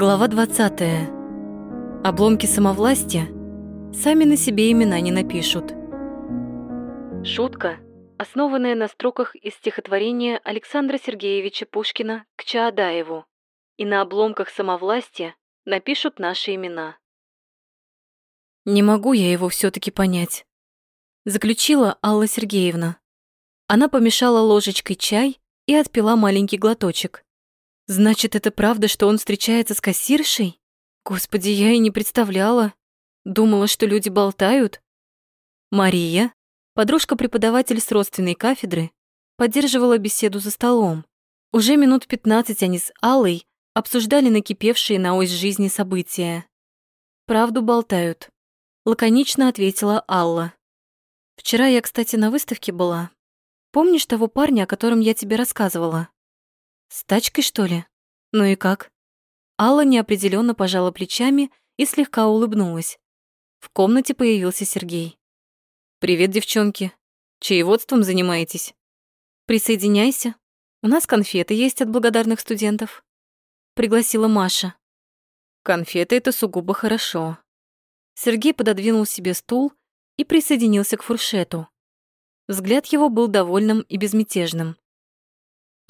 Глава 20. Обломки самовластия сами на себе имена не напишут. Шутка, основанная на строках из стихотворения Александра Сергеевича Пушкина к Чаадаеву. И на обломках самовластия напишут наши имена. Не могу я его все таки понять. Заключила Алла Сергеевна. Она помешала ложечкой чай и отпила маленький глоточек. Значит, это правда, что он встречается с кассиршей? Господи, я и не представляла. Думала, что люди болтают. Мария, подружка-преподаватель с родственной кафедры, поддерживала беседу за столом. Уже минут пятнадцать они с Аллой обсуждали накипевшие на ось жизни события. «Правду болтают», — лаконично ответила Алла. «Вчера я, кстати, на выставке была. Помнишь того парня, о котором я тебе рассказывала?» С тачкой, что ли? Ну и как? Алла неопределенно пожала плечами и слегка улыбнулась. В комнате появился Сергей. «Привет, девчонки. Чаеводством занимаетесь?» «Присоединяйся. У нас конфеты есть от благодарных студентов», — пригласила Маша. «Конфеты — это сугубо хорошо». Сергей пододвинул себе стул и присоединился к фуршету. Взгляд его был довольным и безмятежным.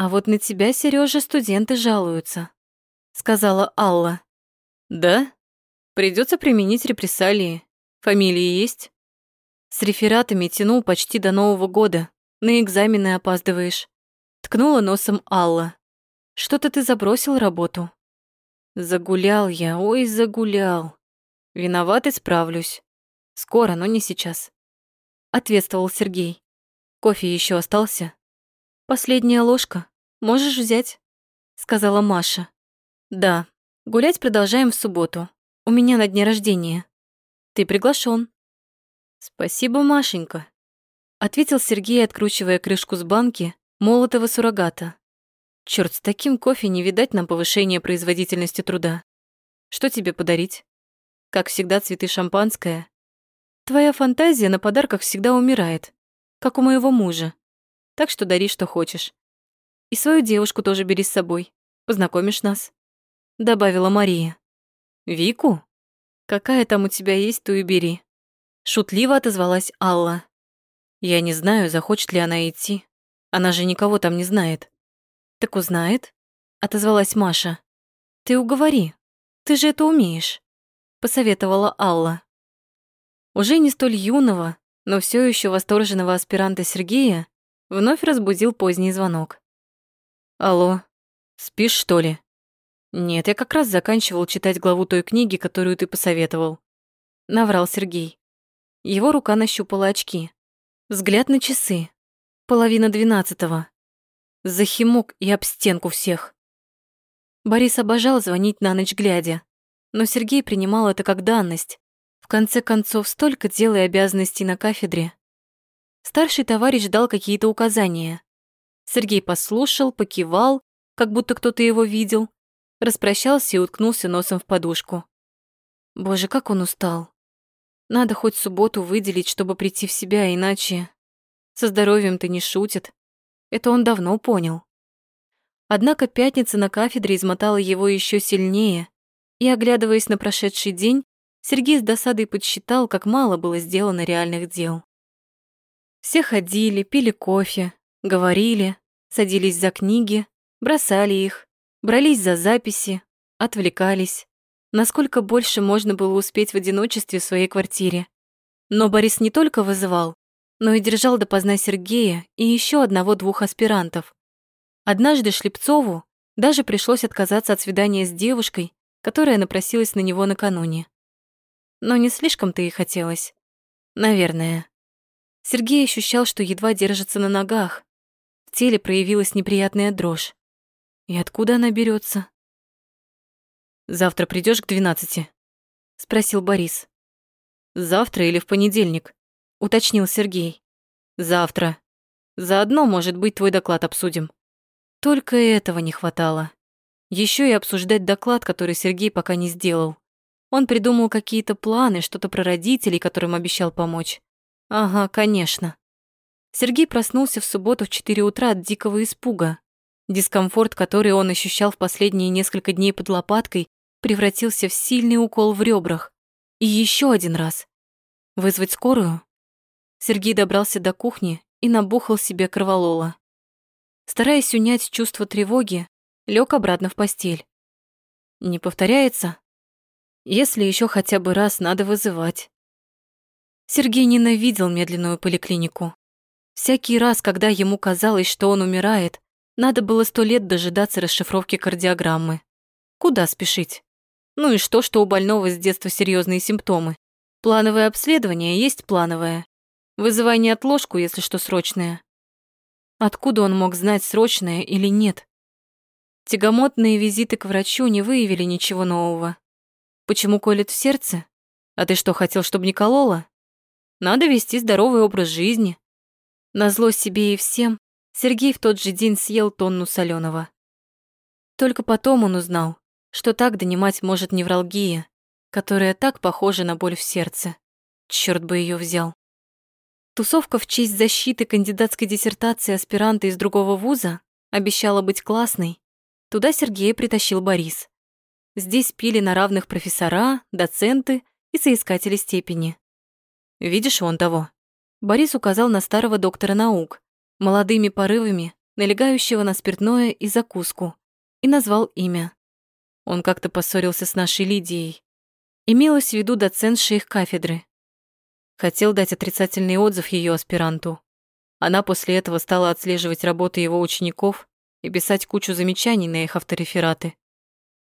«А вот на тебя, Сережа, студенты жалуются», — сказала Алла. «Да? Придется применить репрессалии. Фамилии есть?» «С рефератами тянул почти до Нового года. На экзамены опаздываешь». Ткнула носом Алла. «Что-то ты забросил работу?» «Загулял я, ой, загулял. Виноват и справлюсь. Скоро, но не сейчас», — ответствовал Сергей. «Кофе еще остался?» «Последняя ложка. Можешь взять», — сказала Маша. «Да, гулять продолжаем в субботу. У меня на дне рождения. Ты приглашен. «Спасибо, Машенька», — ответил Сергей, откручивая крышку с банки молотого суррогата. Черт, с таким кофе не видать нам повышения производительности труда. Что тебе подарить? Как всегда, цветы шампанское. Твоя фантазия на подарках всегда умирает, как у моего мужа так что дари, что хочешь. И свою девушку тоже бери с собой. Познакомишь нас», — добавила Мария. «Вику? Какая там у тебя есть, ту и бери». Шутливо отозвалась Алла. «Я не знаю, захочет ли она идти. Она же никого там не знает». «Так узнает?» — отозвалась Маша. «Ты уговори. Ты же это умеешь», — посоветовала Алла. Уже не столь юного, но все еще восторженного аспиранта Сергея Вновь разбудил поздний звонок. «Алло, спишь, что ли?» «Нет, я как раз заканчивал читать главу той книги, которую ты посоветовал». Наврал Сергей. Его рука нащупала очки. Взгляд на часы. Половина двенадцатого. Захимок и об стенку всех. Борис обожал звонить на ночь глядя, но Сергей принимал это как данность. В конце концов, столько дел и обязанностей на кафедре. Старший товарищ дал какие-то указания. Сергей послушал, покивал, как будто кто-то его видел, распрощался и уткнулся носом в подушку. Боже, как он устал. Надо хоть субботу выделить, чтобы прийти в себя, иначе... Со здоровьем-то не шутит. Это он давно понял. Однако пятница на кафедре измотала его еще сильнее, и, оглядываясь на прошедший день, Сергей с досадой подсчитал, как мало было сделано реальных дел. Все ходили, пили кофе, говорили, садились за книги, бросали их, брались за записи, отвлекались. Насколько больше можно было успеть в одиночестве в своей квартире. Но Борис не только вызывал, но и держал допоздна Сергея и еще одного-двух аспирантов. Однажды Шлепцову даже пришлось отказаться от свидания с девушкой, которая напросилась на него накануне. Но не слишком-то и хотелось. Наверное. Сергей ощущал, что едва держится на ногах. В теле проявилась неприятная дрожь. И откуда она берется? «Завтра придешь к двенадцати?» — спросил Борис. «Завтра или в понедельник?» — уточнил Сергей. «Завтра. Заодно, может быть, твой доклад обсудим». Только этого не хватало. Еще и обсуждать доклад, который Сергей пока не сделал. Он придумал какие-то планы, что-то про родителей, которым обещал помочь. Ага, конечно. Сергей проснулся в субботу в 4 утра от дикого испуга. Дискомфорт, который он ощущал в последние несколько дней под лопаткой, превратился в сильный укол в ребрах. И еще один раз. Вызвать скорую? Сергей добрался до кухни и набухал себе кроволола. Стараясь унять чувство тревоги, лег обратно в постель. Не повторяется? Если еще хотя бы раз надо вызывать. Сергей ненавидел медленную поликлинику. Всякий раз, когда ему казалось, что он умирает, надо было сто лет дожидаться расшифровки кардиограммы. Куда спешить? Ну и что, что у больного с детства серьезные симптомы? Плановое обследование есть плановое. Вызывай неотложку, если что срочное. Откуда он мог знать, срочное или нет? Тягомотные визиты к врачу не выявили ничего нового. Почему колет в сердце? А ты что, хотел, чтобы не кололо? Надо вести здоровый образ жизни. Назло себе и всем, Сергей в тот же день съел тонну соленого. Только потом он узнал, что так донимать может невралгия, которая так похожа на боль в сердце. Черт бы ее взял. Тусовка в честь защиты кандидатской диссертации аспиранта из другого вуза обещала быть классной. Туда Сергея притащил Борис. Здесь пили на равных профессора, доценты и соискатели степени. «Видишь вон того?» Борис указал на старого доктора наук, молодыми порывами налегающего на спиртное и закуску, и назвал имя. Он как-то поссорился с нашей Лидией. Имелось в виду доцентша их кафедры. Хотел дать отрицательный отзыв ее аспиранту. Она после этого стала отслеживать работы его учеников и писать кучу замечаний на их авторефераты.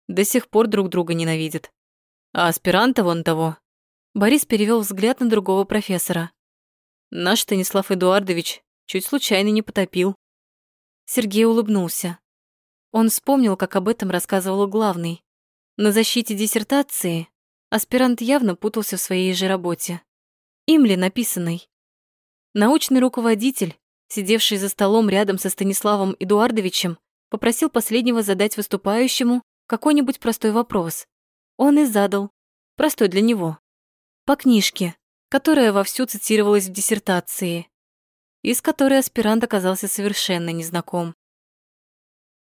До сих пор друг друга ненавидят. А аспиранта вон того. Борис перевел взгляд на другого профессора. Наш Станислав Эдуардович чуть случайно не потопил. Сергей улыбнулся. Он вспомнил, как об этом рассказывал главный. На защите диссертации аспирант явно путался в своей же работе им ли написанной. Научный руководитель, сидевший за столом рядом со Станиславом Эдуардовичем, попросил последнего задать выступающему какой-нибудь простой вопрос. Он и задал. Простой для него. По книжке, которая вовсю цитировалась в диссертации, из которой аспирант оказался совершенно незнаком.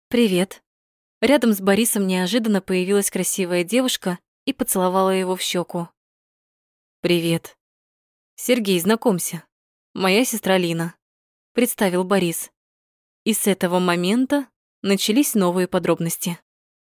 «Привет». Рядом с Борисом неожиданно появилась красивая девушка и поцеловала его в щеку. «Привет», «Сергей, знакомься. Моя сестра Лина», — представил Борис. И с этого момента начались новые подробности.